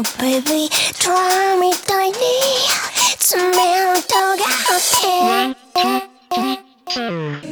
Oh baby, draw me tiny, it's a melody out there.